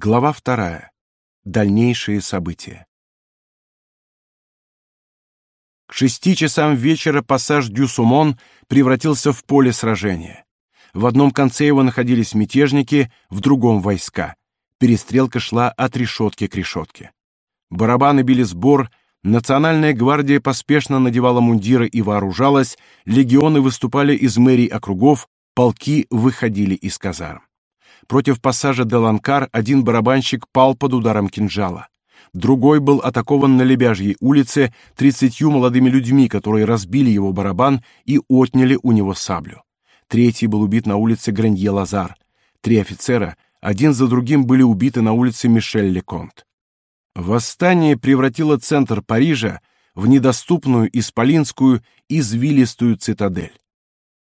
Глава вторая. Дальнейшие события. К шести часам вечера пассаж Дюсумон превратился в поле сражения. В одном конце его находились мятежники, в другом — войска. Перестрелка шла от решетки к решетке. Барабаны били сбор, национальная гвардия поспешно надевала мундиры и вооружалась, легионы выступали из мэрий округов, полки выходили из казарм. Против пассажа Деланкар один барабанщик пал под ударом кинжала. Другой был атакован на Лебяжьей улице тридцатью молодыми людьми, которые разбили его барабан и отняли у него саблю. Третий был убит на улице Гранье-Лазар. Три офицера, один за другим, были убиты на улице Мишель-Леконт. Восстание превратило центр Парижа в недоступную исполинскую извилистую цитадель.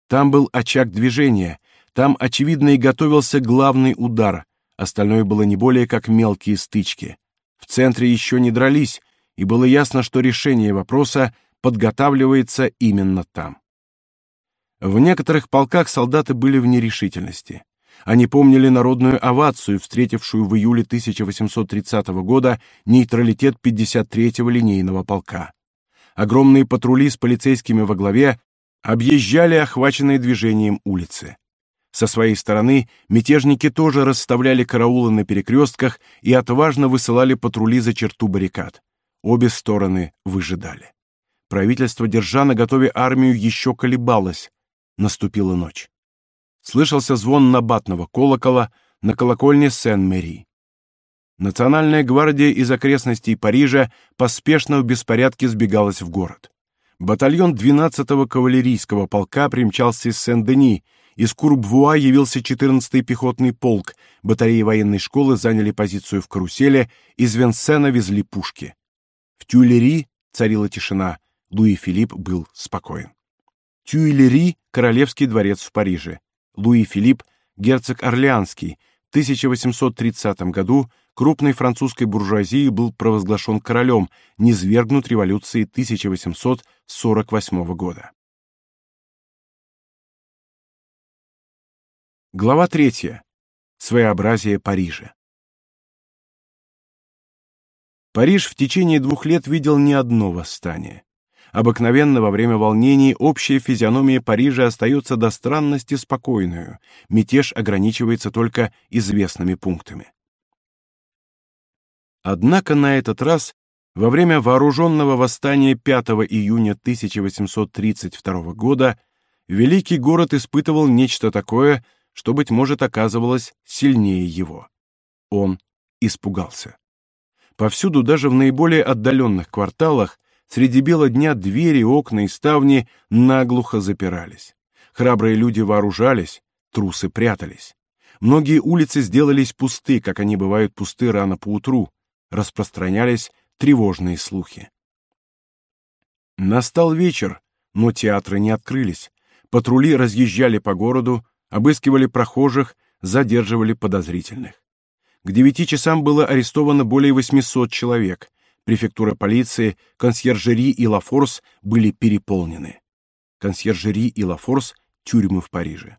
Там был очаг движения, там, очевидно, и готовился главный удар, остальное было не более как мелкие стычки. В центре еще не дрались, и было ясно, что решение вопроса подготавливается именно там. В некоторых полках солдаты были в нерешительности. Они помнили народную овацию, встретившую в июле 1830 года нейтралитет 53-го линейного полка. Огромные патрули с полицейскими во главе объезжали охваченные движением улицы. Со своей стороны мятежники тоже расставляли караулы на перекрестках и отважно высылали патрули за черту баррикад. Обе стороны выжидали. Правительство, держа на готове армию, еще колебалось. Наступила ночь. Слышался звон набатного колокола на колокольне Сен-Мэри. Национальная гвардия из окрестностей Парижа поспешно в беспорядке сбегалась в город. Батальон 12-го кавалерийского полка примчался из Сен-Дени, из Курбвуа явился 14-й пехотный полк, батареи военной школы заняли позицию в карусели, из Венсена везли пушки. В Тюильри царила тишина, Луи Филипп был спокоен. Тюильри — королевский дворец в Париже. Луи Филипп — герцог Орлеанский. В 1830 году крупной французской буржуазии был провозглашен королем, низвергнут революцией 1848 года. Глава третья. Своеобразие Парижа. Париж в течение двух лет видел не одно восстание. Обыкновенно во время волнений общая физиономия Парижа остается до странности спокойную, мятеж ограничивается только известными пунктами. Однако на этот раз, во время вооруженного восстания 5 июня 1832 года, великий город испытывал нечто такое, что, быть может, оказывалось сильнее его. Он испугался. Повсюду, даже в наиболее отдаленных кварталах, среди бела дня двери, окна и ставни наглухо запирались. Храбрые люди вооружались, трусы прятались. Многие улицы сделались пусты, как они бывают пусты рано поутру. Распространялись тревожные слухи. Настал вечер, но театры не открылись. Патрули разъезжали по городу, обыскивали прохожих, задерживали подозрительных. К девяти часам было арестовано более 800 человек. Префектура полиции, консьержери и Лафорс были переполнены. Консьержери и Лафорс — тюрьмы в Париже.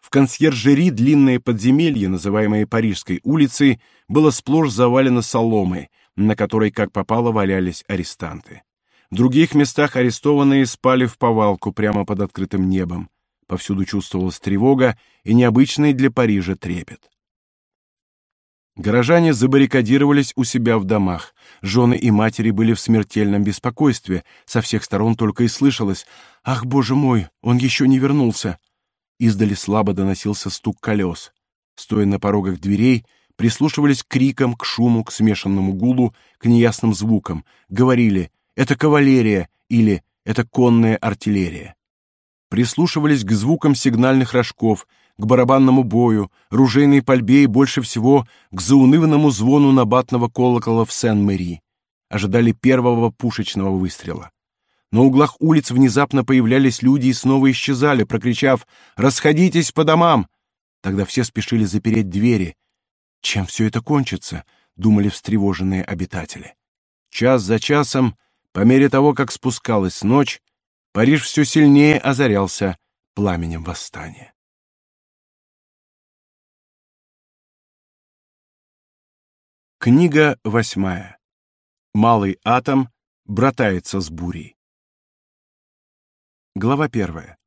В консьержери длинное подземелье, называемое Парижской улицей, было сплошь завалено соломой, на которой как попало валялись арестанты. В других местах арестованные спали в повалку прямо под открытым небом. Повсюду чувствовалась тревога и необычный для Парижа трепет. Горожане забаррикадировались у себя в домах. Жены и матери были в смертельном беспокойстве. Со всех сторон только и слышалось «Ах, боже мой, он еще не вернулся!» Издали слабо доносился стук колес. Стоя на порогах дверей, прислушивались к крикам, к шуму, к смешанному гулу, к неясным звукам. Говорили «Это кавалерия» или «Это конная артиллерия» прислушивались к звукам сигнальных рожков, к барабанному бою, ружейной пальбе и больше всего к заунывному звону набатного колокола в Сен-Мэри. Ожидали первого пушечного выстрела. На углах улиц внезапно появлялись люди и снова исчезали, прокричав «Расходитесь по домам!». Тогда все спешили запереть двери. Чем все это кончится? Думали встревоженные обитатели. Час за часом, по мере того, как спускалась ночь, Париж все сильнее озарялся пламенем восстания. Книга восьмая. Малый атом братается с бурей. Глава первая.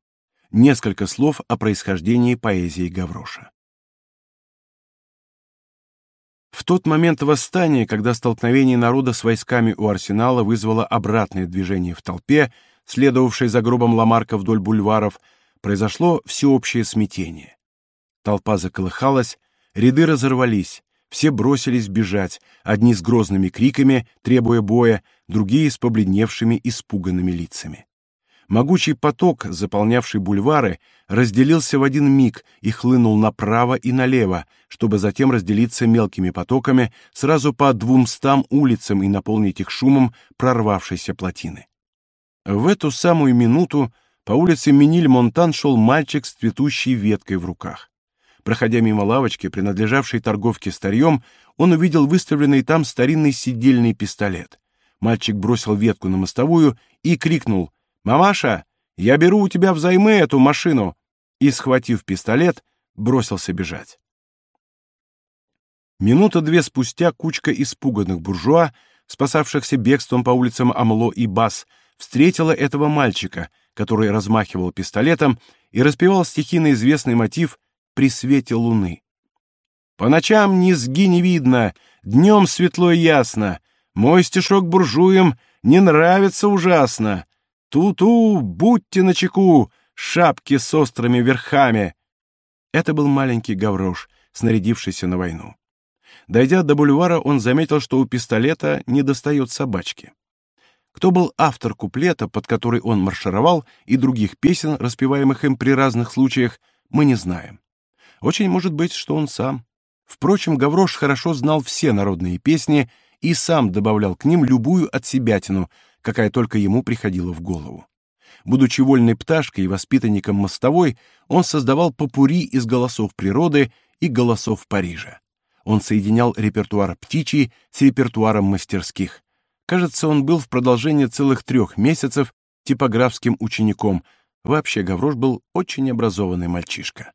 Несколько слов о происхождении поэзии Гавроша. В тот момент восстания, когда столкновение народа с войсками у арсенала вызвало обратное движение в толпе, следовавшей за гробом Ламарка вдоль бульваров, произошло всеобщее смятение. Толпа заколыхалась, ряды разорвались, все бросились бежать, одни с грозными криками, требуя боя, другие с побледневшими, испуганными лицами. Могучий поток, заполнявший бульвары, разделился в один миг и хлынул направо и налево, чтобы затем разделиться мелкими потоками сразу по двумстам улицам и наполнить их шумом прорвавшейся плотины. В эту самую минуту по улице Миниль-Монтан шел мальчик с цветущей веткой в руках. Проходя мимо лавочки, принадлежавшей торговке старьем, он увидел выставленный там старинный сидельный пистолет. Мальчик бросил ветку на мостовую и крикнул «Мамаша, я беру у тебя взаймы эту машину!» и, схватив пистолет, бросился бежать. Минута две спустя кучка испуганных буржуа, спасавшихся бегством по улицам Амло и Бас, встретила этого мальчика, который размахивал пистолетом и распевал стихийно известный мотив при свете луны. По ночам низги не видно, днем светло и ясно. Мой стишок буржуям не нравится ужасно. Ту-ту, будьте начеку, шапки с острыми верхами. Это был маленький гаврош, снарядившийся на войну. Дойдя до бульвара, он заметил, что у пистолета не достает собачки. Кто был автор куплета, под который он маршировал, и других песен, распеваемых им при разных случаях, мы не знаем. Очень может быть, что он сам. Впрочем, Гаврош хорошо знал все народные песни и сам добавлял к ним любую отсебятину, какая только ему приходила в голову. Будучи вольной пташкой и воспитанником мостовой, он создавал попури из голосов природы и голосов Парижа. Он соединял репертуар птичий с репертуаром мастерских. Кажется, он был в продолжении целых трех месяцев типографским учеником. Вообще Гаврош был очень образованный мальчишка.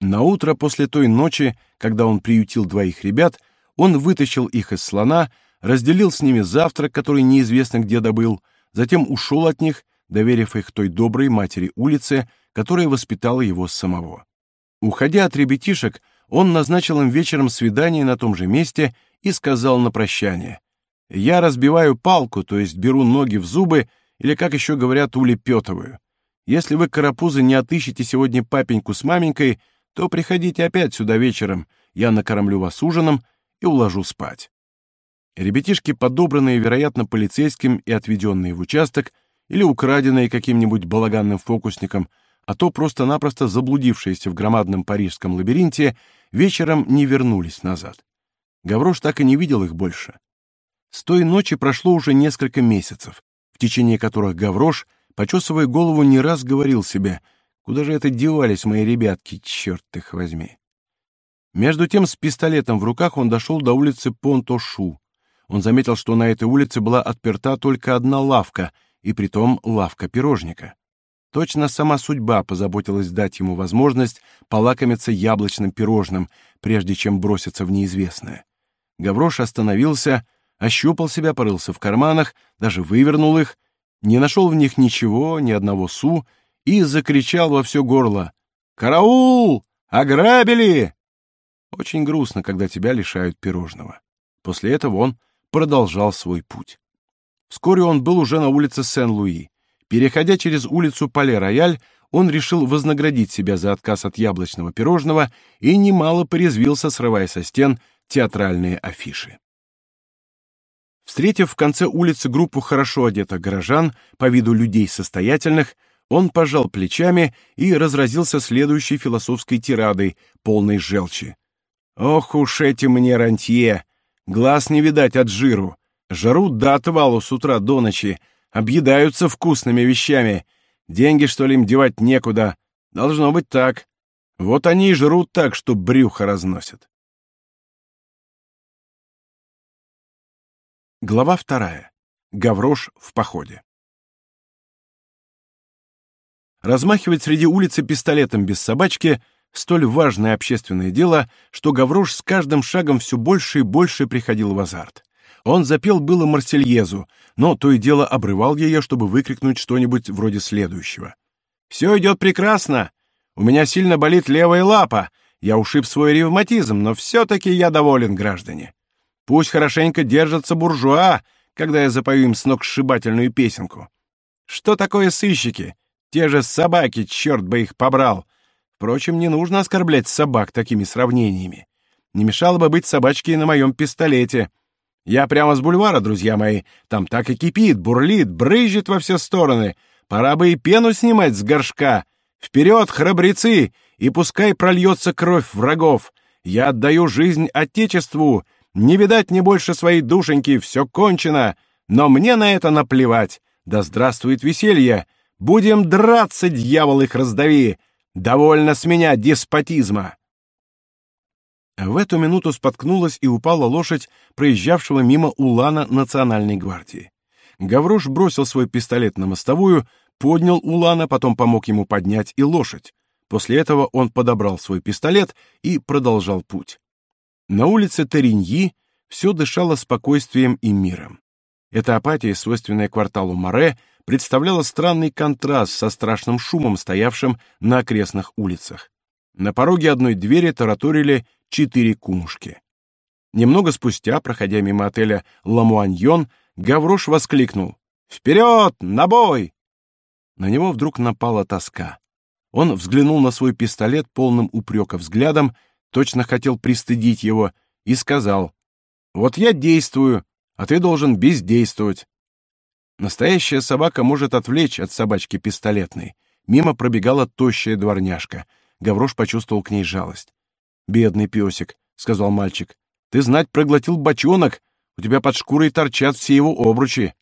На утро после той ночи, когда он приютил двоих ребят, он вытащил их из слона, разделил с ними завтрак, который неизвестно где добыл, затем ушел от них, доверив их той доброй матери улицы, которая воспитала его самого. Уходя от ребятишек, он назначил им вечером свидание на том же месте и сказал на прощание: "Я разбиваю палку, то есть беру ноги в зубы, или, как еще говорят, улепетываю. Если вы карапузы не отыщете сегодня папеньку с маменькой, то приходите опять сюда вечером, я накормлю вас ужином и уложу спать. Ребятишки, подобранные, вероятно, полицейским и отведенные в участок, или украденные каким-нибудь балаганным фокусником, а то просто-напросто заблудившиеся в громадном парижском лабиринте, вечером не вернулись назад. Гаврош так и не видел их больше. С той ночи прошло уже несколько месяцев, в течение которых Гаврош, почесывая голову, не раз говорил себе — Куда же это девались мои ребятки, черт их возьми? Между тем, с пистолетом в руках он дошел до улицы Понтошу. Он заметил, что на этой улице была отперта только одна лавка, и притом лавка пирожника. Точно сама судьба позаботилась дать ему возможность полакомиться яблочным пирожным, прежде чем броситься в неизвестное. Гаврош остановился, ощупал себя, порылся в карманах, даже вывернул их, не нашел в них ничего, ни одного су, и закричал во все горло. «Караул! Ограбили!» Очень грустно, когда тебя лишают пирожного. После этого он продолжал свой путь. Вскоре он был уже на улице Сен-Луи. Переходя через улицу Пале-Рояль, он решил вознаградить себя за отказ от яблочного пирожного и немало порезвился, срывая со стен театральные афиши. Встретив в конце улицы группу хорошо одетых горожан, по виду людей состоятельных, он пожал плечами и разразился следующей философской тирадой, полной желчи. «Ох уж эти мне рантье! Глаз не видать от жиру! Жарут до отвалу с утра до ночи, объедаются вкусными вещами. Деньги, что ли, им девать некуда? Должно быть так. Вот они и жрут так, что брюхо разносят». Глава вторая. Гаврош в походе. Размахивать среди улицы пистолетом без собачки столь важное общественное дело, что Гаврош с каждым шагом все больше и больше приходил в азарт. Он запел было Марсельезу, но то и дело обрывал ее, чтобы выкрикнуть что-нибудь вроде следующего. «Все идет прекрасно! У меня сильно болит левая лапа, я ушиб свой ревматизм, но все-таки я доволен, граждане. Пусть хорошенько держатся буржуа, когда я запою им сногсшибательную песенку. Что такое сыщики? Те же собаки, черт бы их побрал. Впрочем, не нужно оскорблять собак такими сравнениями. Не мешало бы быть собачкой на моем пистолете. Я прямо с бульвара, друзья мои. Там так и кипит, бурлит, брызжет во все стороны. Пора бы и пену снимать с горшка. Вперед, храбрецы, и пускай прольется кровь врагов. Я отдаю жизнь Отечеству. Не видать не больше своей душеньки, все кончено. Но мне на это наплевать. Да здравствует веселье. Будем драться, дьявол их раздави. Довольно с меня деспотизма. В эту минуту споткнулась и упала лошадь проезжавшего мимо улана Национальной гвардии. Гаврош бросил свой пистолет на мостовую, поднял улана, потом помог ему поднять и лошадь. После этого он подобрал свой пистолет и продолжал путь. На улице Тариньи все дышало спокойствием и миром. Эта апатия, свойственная кварталу Море, представляла странный контраст со страшным шумом, стоявшим на окрестных улицах. На пороге одной двери тараторили четыре кумушки. Немного спустя, проходя мимо отеля «Ламуаньон», Гаврош воскликнул «Вперед! На бой!» На него вдруг напала тоска. Он взглянул на свой пистолет полным упрека взглядом, точно хотел пристыдить его, и сказал «Вот я действую, а ты должен бездействовать». Настоящая собака может отвлечь от собачки пистолетной. Мимо пробегала тощая дворняжка. Гаврош почувствовал к ней жалость. «Бедный песик», — сказал мальчик. «Ты знать проглотил бочонок, у тебя под шкурой торчат все его обручи».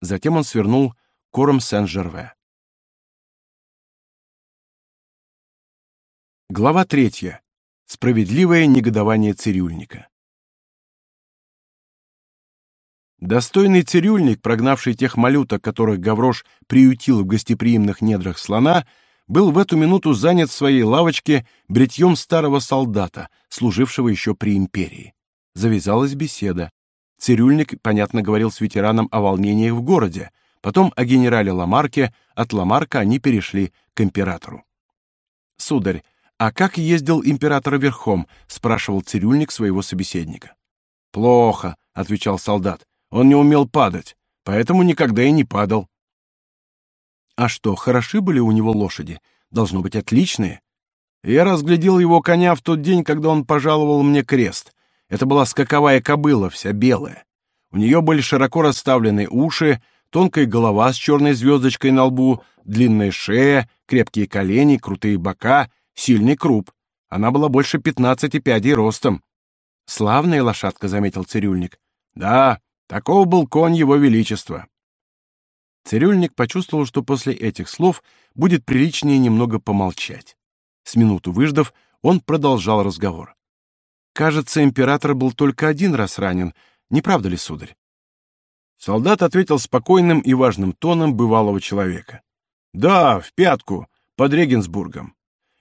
Затем он свернул кором Сен-Жерве. Глава третья. Справедливое негодование цирюльника. Достойный цирюльник, прогнавший тех малюток, которых Гаврош приютил в гостеприимных недрах слона, был в эту минуту занят в своей лавочке бритьем старого солдата, служившего еще при империи. Завязалась беседа. Цирюльник, понятно, говорил с ветераном о волнениях в городе, потом о генерале Ламарке, от Ламарка они перешли к императору. «Сударь, а как ездил император верхом?» — спрашивал цирюльник своего собеседника. «Плохо», — отвечал солдат. «Он не умел падать, поэтому никогда и не падал». А что, хороши были у него лошади? Должно быть, отличные. Я разглядел его коня в тот день, когда он пожаловал мне крест. Это была скаковая кобыла, вся белая. У нее были широко расставленные уши, тонкая голова с черной звездочкой на лбу, длинная шея, крепкие колени, крутые бока, сильный круп. Она была больше пятнадцати пядей ростом. «Славная лошадка», — заметил цирюльник. «Да, такого был конь его величества». Цирюльник почувствовал, что после этих слов будет приличнее немного помолчать. С минуту выждав, он продолжал разговор. «Кажется, император был только один раз ранен, не правда ли, сударь?» Солдат ответил спокойным и важным тоном бывалого человека. «Да, в пятку, под Регенсбургом.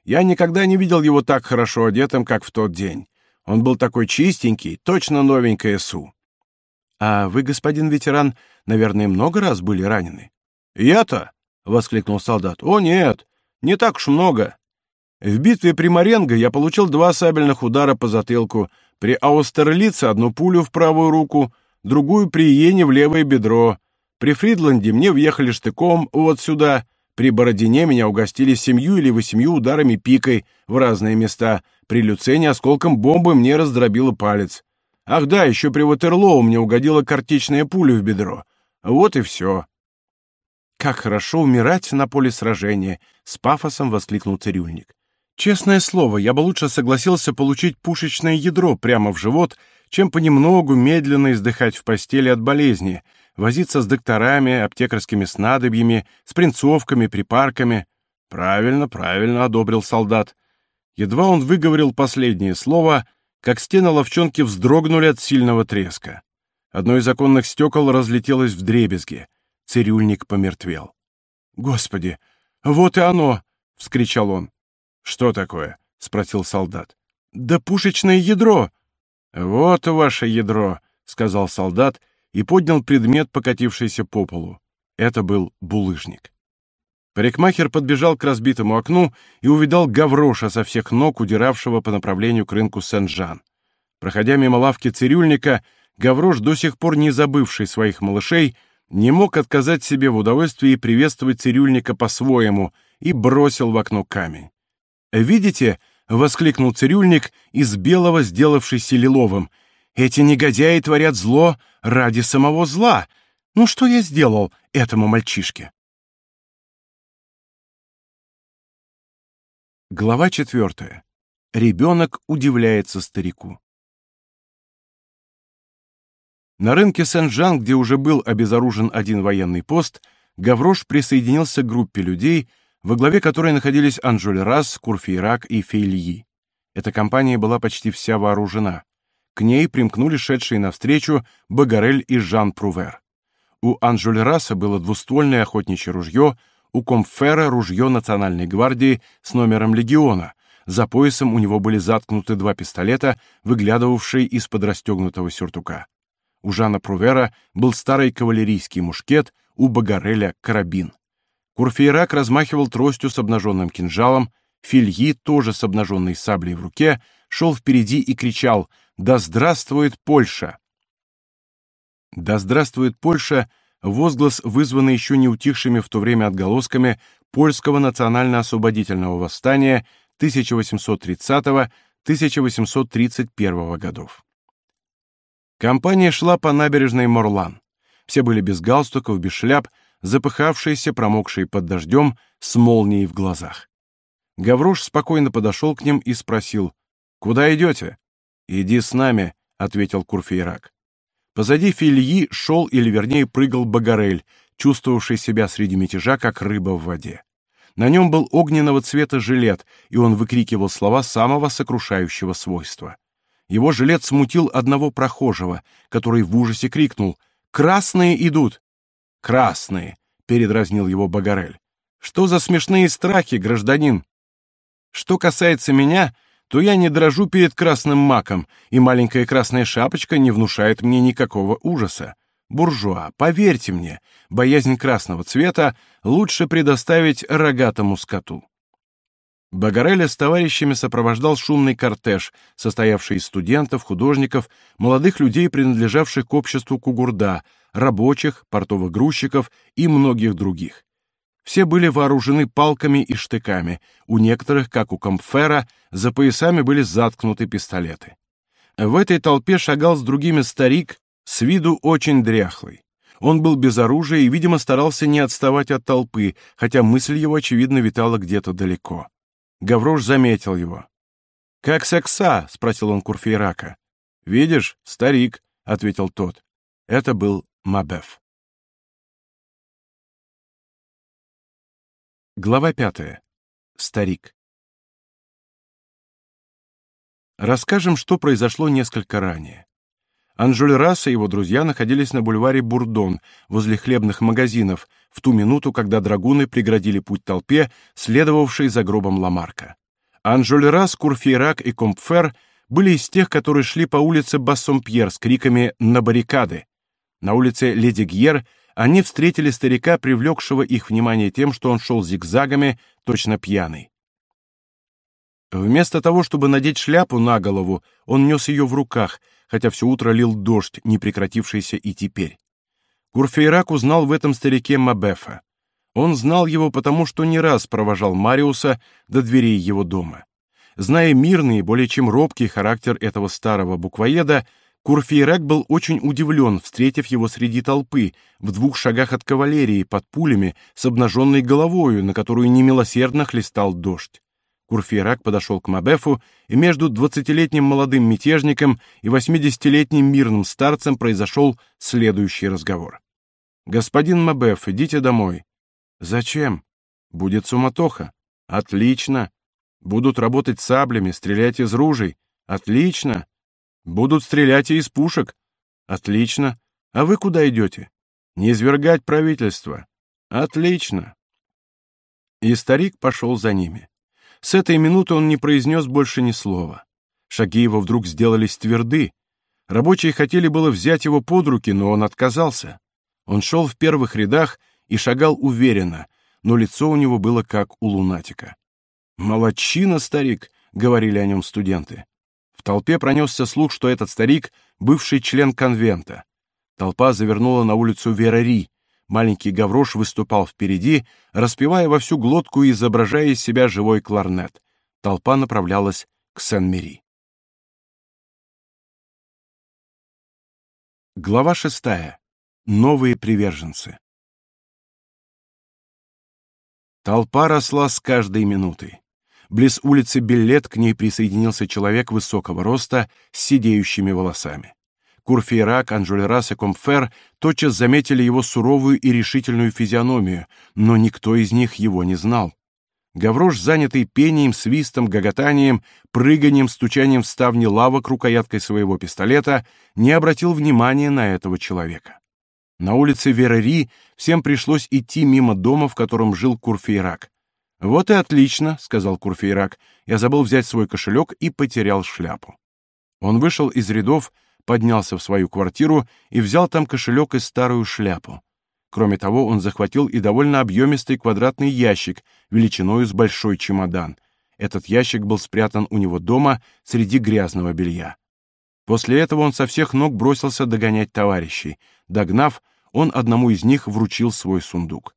Я никогда не видел его так хорошо одетым, как в тот день. Он был такой чистенький, точно новенькая СУ. А вы, господин ветеран, наверное, много раз были ранены? Я-то? воскликнул солдат. О нет, не так уж много. В битве при Маренго я получил два сабельных удара по затылку, при Аустерлице одну пулю в правую руку, другую при Иене в левое бедро. При Фридланде мне въехали штыком вот сюда. При Бородине меня угостили семью или восемью ударами пикой в разные места. При Люцене осколком бомбы мне раздробило палец. Ах да, еще при Ватерлоу мне угодила картечная пуля в бедро. Вот и все. Как хорошо умирать на поле сражения, с пафосом воскликнул цирюльник. Честное слово, я бы лучше согласился получить пушечное ядро прямо в живот, чем понемногу медленно издыхать в постели от болезни, возиться с докторами, аптекарскими снадобьями, с принцовками, припарками. Правильно, правильно одобрил солдат. Едва он выговорил последнее слово, как стены ловчонки вздрогнули от сильного треска. Одно из оконных стекол разлетелось в дребезги. Цирюльник помертвел. «Господи, вот и оно!» — вскричал он. «Что такое?» — спросил солдат. «Да пушечное ядро!» «Вот ваше ядро», — сказал солдат и поднял предмет, покатившийся по полу. Это был булыжник. Парикмахер подбежал к разбитому окну и увидал Гавроша со всех ног, удиравшего по направлению к рынку Сен-Жан. Проходя мимо лавки цирюльника, Гаврош, до сих пор не забывший своих малышей, не мог отказать себе в удовольствии приветствовать цирюльника по-своему и бросил в окно камень. «Видите?» — воскликнул цирюльник, из белого сделавшийся лиловым. «Эти негодяи творят зло ради самого зла. Ну что я сделал этому мальчишке?» Глава четвертая. Ребенок удивляется старику. На рынке Сен-Жан, где уже был обезоружен один военный пост, Гаврош присоединился к группе людей, во главе которой находились Анжоль Рас, Курфейрак и Фейльи. Эта компания была почти вся вооружена. К ней примкнули шедшие навстречу Багарель и Жан Прувер. У Анжоль Раса было двуствольное охотничье ружье, у Комфера ружье Национальной гвардии с номером легиона. За поясом у него были заткнуты два пистолета, выглядывавшие из-под расстегнутого сюртука. У Жана Прувера был старый кавалерийский мушкет, у Багареля — карабин. Курфейрак размахивал тростью с обнаженным кинжалом, Фильи, тоже с обнаженной саблей в руке, шел впереди и кричал «Да здравствует Польша!». «Да здравствует Польша!» — возглас, вызванный еще не утихшими в то время отголосками польского национально-освободительного восстания 1830-1831 годов. Компания шла по набережной Морлан. Все были без галстуков, без шляп, запыхавшиеся, промокшие под дождем, с молнией в глазах. Гаврош спокойно подошел к ним и спросил, «Куда идете?» «Иди с нами», — ответил Курфейрак. Позади Фильи шел, или вернее прыгал Багарель, чувствовавший себя среди мятежа, как рыба в воде. На нем был огненного цвета жилет, и он выкрикивал слова самого сокрушающего свойства. Его жилет смутил одного прохожего, который в ужасе крикнул «Красные идут!» «Красные!» — передразнил его Багарель. «Что за смешные страхи, гражданин?» «Что касается меня, то я не дрожу перед красным маком, и маленькая красная шапочка не внушает мне никакого ужаса. Буржуа, поверьте мне, боязнь красного цвета лучше предоставить рогатому скоту». Багареля с товарищами сопровождал шумный кортеж, состоявший из студентов, художников, молодых людей, принадлежавших к обществу Кугурда, рабочих, портовых грузчиков и многих других. Все были вооружены палками и штыками, у некоторых, как у Комфера, за поясами были заткнуты пистолеты. В этой толпе шагал с другими старик, с виду очень дряхлый. Он был без оружия и, видимо, старался не отставать от толпы, хотя мысль его, очевидно, витала где-то далеко. Гаврош заметил его. «Как секса?» — спросил он Курфейрака. «Видишь, старик», — ответил тот. Это был Мабеф. Глава пятая. Старик. Расскажем, что произошло несколько ранее. Анжель Расс и его друзья находились на бульваре Бурдон, возле хлебных магазинов, в ту минуту, когда драгуны преградили путь толпе, следовавшей за гробом Ламарка. Анжель Расс, Курфейрак и Компфер были из тех, которые шли по улице Бассомпьер с криками «На баррикады!». На улице Леди Гьер они встретили старика, привлекшего их внимание тем, что он шел зигзагами, точно пьяный. Вместо того, чтобы надеть шляпу на голову, он нес ее в руках — хотя все утро лил дождь, не прекратившийся и теперь. Курфейрак узнал в этом старике Мабефа. Он знал его потому, что не раз провожал Мариуса до дверей его дома. Зная мирный более чем робкий характер этого старого буквоеда, Курфейрак был очень удивлен, встретив его среди толпы, в двух шагах от кавалерии, под пулями, с обнаженной головою, на которую немилосердно хлестал дождь. Курфейрак подошел к Мабефу, и между двадцатилетним молодым мятежником и восьмидесятилетним мирным старцем произошел следующий разговор. «Господин Мабеф, идите домой». «Зачем?» «Будет суматоха». «Отлично». «Будут работать саблями, стрелять из ружей». «Отлично». «Будут стрелять и из пушек». «Отлично. А вы куда идете?» «Не извергать правительство». «Отлично». И старик пошел за ними. С этой минуты он не произнес больше ни слова. Шаги его вдруг сделались тверды. Рабочие хотели было взять его под руки, но он отказался. Он шел в первых рядах и шагал уверенно, но лицо у него было как у лунатика. «Молодчина, старик!» — говорили о нем студенты. В толпе пронесся слух, что этот старик — бывший член конвента. Толпа завернула на улицу Верари. Маленький Гаврош выступал впереди, распевая во всю глотку и изображая из себя живой кларнет. Толпа направлялась к Сен-Мери. Глава шестая. Новые приверженцы. Толпа росла с каждой минутой. Близ улицы Беллет к ней присоединился человек высокого роста с сидеющими волосами. Курфейрак, Анжулерас и Комфер тотчас заметили его суровую и решительную физиономию, но никто из них его не знал. Гаврош, занятый пением, свистом, гоготанием, прыганием, стучанием в ставни лавок рукояткой своего пистолета, не обратил внимания на этого человека. На улице Верари всем пришлось идти мимо дома, в котором жил Курфейрак. «Вот и отлично», — сказал Курфейрак. «Я забыл взять свой кошелек и потерял шляпу». Он вышел из рядов, поднялся в свою квартиру и взял там кошелек и старую шляпу. Кроме того, он захватил и довольно объемистый квадратный ящик, величиной с большой чемодан. Этот ящик был спрятан у него дома среди грязного белья. После этого он со всех ног бросился догонять товарищей. Догнав, он одному из них вручил свой сундук.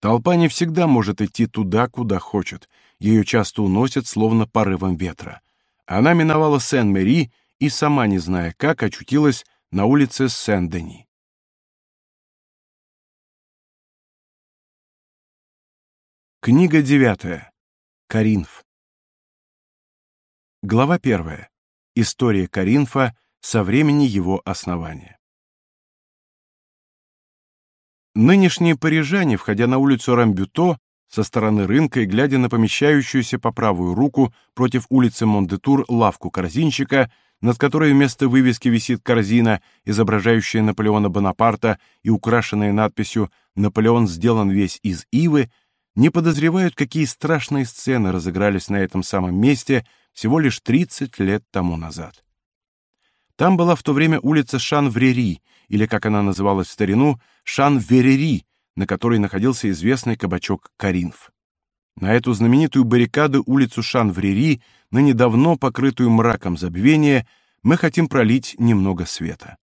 Толпа не всегда может идти туда, куда хочет. Ее часто уносят, словно порывом ветра. Она миновала Сен-Мери и, сама не зная как, очутилась на улице Сен-Дени. Книга девятая. Каринф. Глава первая. История Каринфа со времени его основания. Нынешние парижане, входя на улицу Рамбюто, со стороны рынка и глядя на помещающуюся по правую руку против улицы Мондетур лавку корзинщика, над которой вместо вывески висит корзина, изображающая Наполеона Бонапарта и украшенная надписью «Наполеон сделан весь из ивы», не подозревают, какие страшные сцены разыгрались на этом самом месте всего лишь 30 лет тому назад. Там была в то время улица Шан-Врери, или, как она называлась в старину, Шан-Верери, на которой находился известный кабачок Каринф. На эту знаменитую баррикаду улицу Шан-Врери ныне давно покрытую мраком забвения, мы хотим пролить немного света.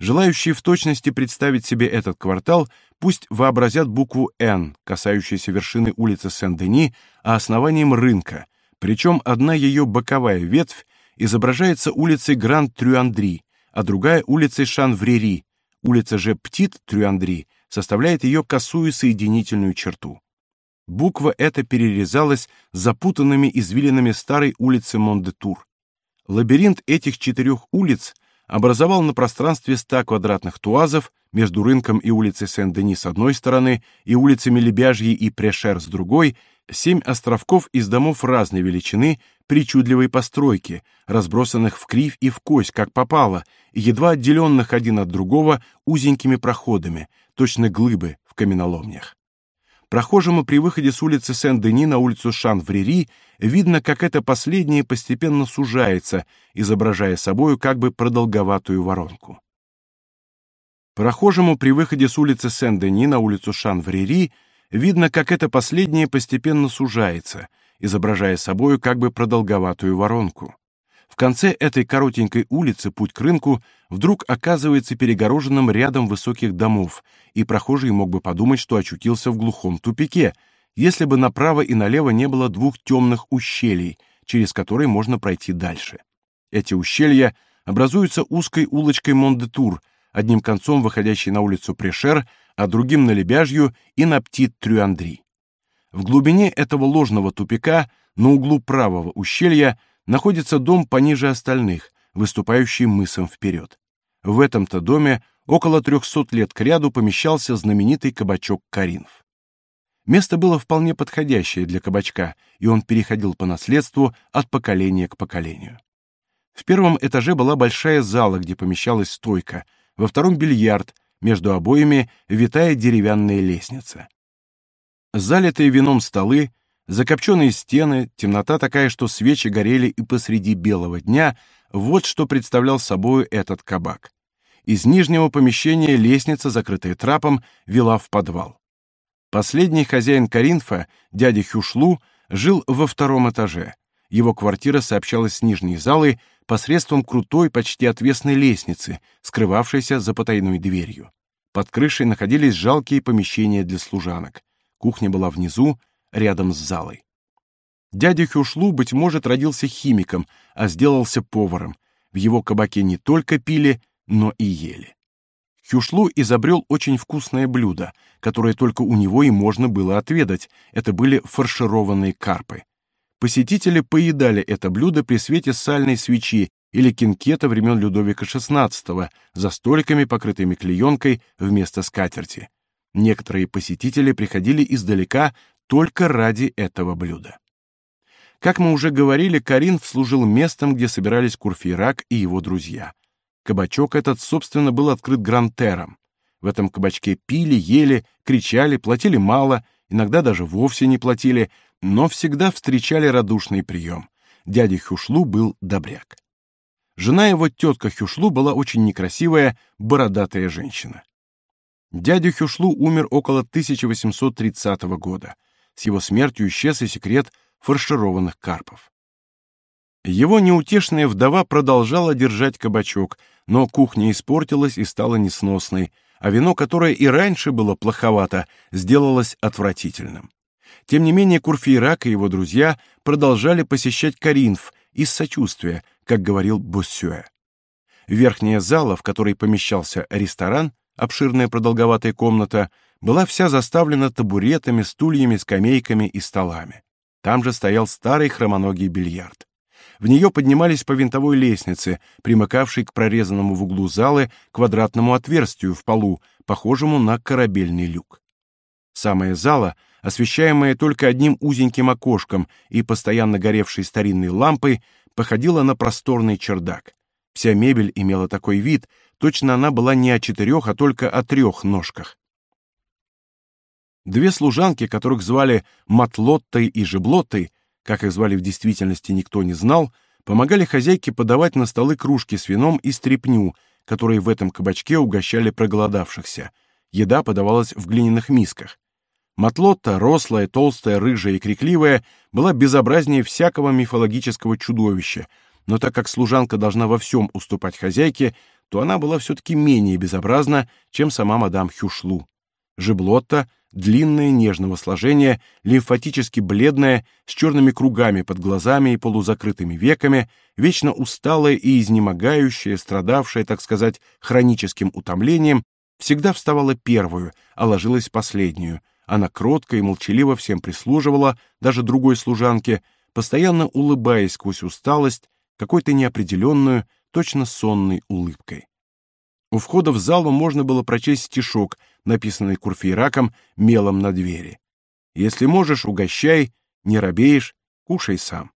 Желающие в точности представить себе этот квартал, пусть вообразят букву «Н», касающуюся вершины улицы Сен-Дени, а основанием рынка, причем одна ее боковая ветвь изображается улицей Гранд-Трюандри, а другая — улицей Шан-Врери, улица же Птит-Трюандри составляет ее косую соединительную черту. Буква эта перерезалась запутанными извилинами старой улицы Мондетур. Лабиринт этих четырех улиц образовал на пространстве 100 квадратных туазов между рынком и улицей Сен-Дени с одной стороны и улицами Лебяжьей и Прешер с другой семь островков из домов разной величины, причудливой постройки, разбросанных в кривь и в кость, как попало, едва отделенных один от другого узенькими проходами, точно глыбы в каменоломнях. Прохожему при выходе с улицы Сен-Дени на улицу Шан-Врери видно, как это последнее постепенно сужается, изображая собою как бы продолговатую воронку. Прохожему при выходе с улицы Сен-Дени на улицу Шан-Врери видно, как это последнее постепенно сужается, изображая собою как бы продолговатую воронку. В конце этой коротенькой улицы путь к рынку вдруг оказывается перегороженным рядом высоких домов, и прохожий мог бы подумать, что очутился в глухом тупике, если бы направо и налево не было двух темных ущелий, через которые можно пройти дальше. Эти ущелья образуются узкой улочкой Мондетур, одним концом выходящей на улицу Прешер, а другим на Лебяжью и на Птит-Трюандри. В глубине этого ложного тупика, на углу правого ущелья, находится дом пониже остальных, выступающий мысом вперед. В этом-то доме около 300 лет кряду помещался знаменитый кабачок Каринф. Место было вполне подходящее для кабачка, и он переходил по наследству от поколения к поколению. В первом этаже была большая зала, где помещалась стойка, во втором бильярд, между обоями витая деревянная лестница. Залитые вином столы, Закопченные стены, темнота такая, что свечи горели и посреди белого дня, вот что представлял собой этот кабак. Из нижнего помещения лестница, закрытая трапом, вела в подвал. Последний хозяин Каринфа, дядя Хюшлу, жил во втором этаже. Его квартира сообщалась с нижней залой посредством крутой, почти отвесной лестницы, скрывавшейся за потайной дверью. Под крышей находились жалкие помещения для служанок. Кухня была внизу, рядом с залой. Дядя Хюшлу, быть может, родился химиком, а сделался поваром. В его кабаке не только пили, но и ели. Хюшлу изобрел очень вкусное блюдо, которое только у него и можно было отведать. Это были фаршированные карпы. Посетители поедали это блюдо при свете сальной свечи или кинкета времен Людовика XVI за столиками, покрытыми клеенкой вместо скатерти. Некоторые посетители приходили издалека только ради этого блюда. Как мы уже говорили, Каринф служил местом, где собирались Курфейрак и его друзья. Кабачок этот, собственно, был открыт грантером. В этом кабачке пили, ели, кричали, платили мало, иногда даже вовсе не платили, но всегда встречали радушный прием. Дядя Хюшлу был добряк. Жена его, тетка Хюшлу, была очень некрасивая, бородатая женщина. Дядя Хюшлу умер около 1830 года. С его смертью исчез и секрет фаршированных карпов. Его неутешная вдова продолжала держать кабачок, но кухня испортилась и стала несносной, а вино, которое и раньше было плоховато, сделалось отвратительным. Тем не менее Курфейрак и его друзья продолжали посещать Каринф из сочувствия, как говорил Буссюэ. Верхняя зала, в которой помещался ресторан, обширная продолговатая комната, была вся заставлена табуретами, стульями, скамейками и столами. Там же стоял старый хромоногий бильярд. В нее поднимались по винтовой лестнице, примыкавшей к прорезанному в углу залы квадратному отверстию в полу, похожему на корабельный люк. Самая зала, освещаемая только одним узеньким окошком и постоянно горевшей старинной лампой, походила на просторный чердак. Вся мебель имела такой вид, точно она была не о четырех, а только о трех ножках. Две служанки, которых звали Матлоттой и Жеблоттой, как их звали в действительности никто не знал, помогали хозяйке подавать на столы кружки с вином и стряпню, которые в этом кабачке угощали проголодавшихся. Еда подавалась в глиняных мисках. Матлотта, рослая, толстая, рыжая и крикливая, была безобразнее всякого мифологического чудовища, но так как служанка должна во всем уступать хозяйке, то она была все-таки менее безобразна, чем сама мадам Хюшлу. Жеблотта — длинная, нежного сложения, лимфатически бледная, с черными кругами под глазами и полузакрытыми веками, вечно усталая и изнемогающая, страдавшая, так сказать, хроническим утомлением, всегда вставала первую, а ложилась последнюю. Она кротко и молчаливо всем прислуживала, даже другой служанке, постоянно улыбаясь сквозь усталость, какой-то неопределенную, точно сонной улыбкой. У входа в залу можно было прочесть стишок, написанный Курфейраком мелом на двери. «Если можешь, угощай, не робеешь, кушай сам».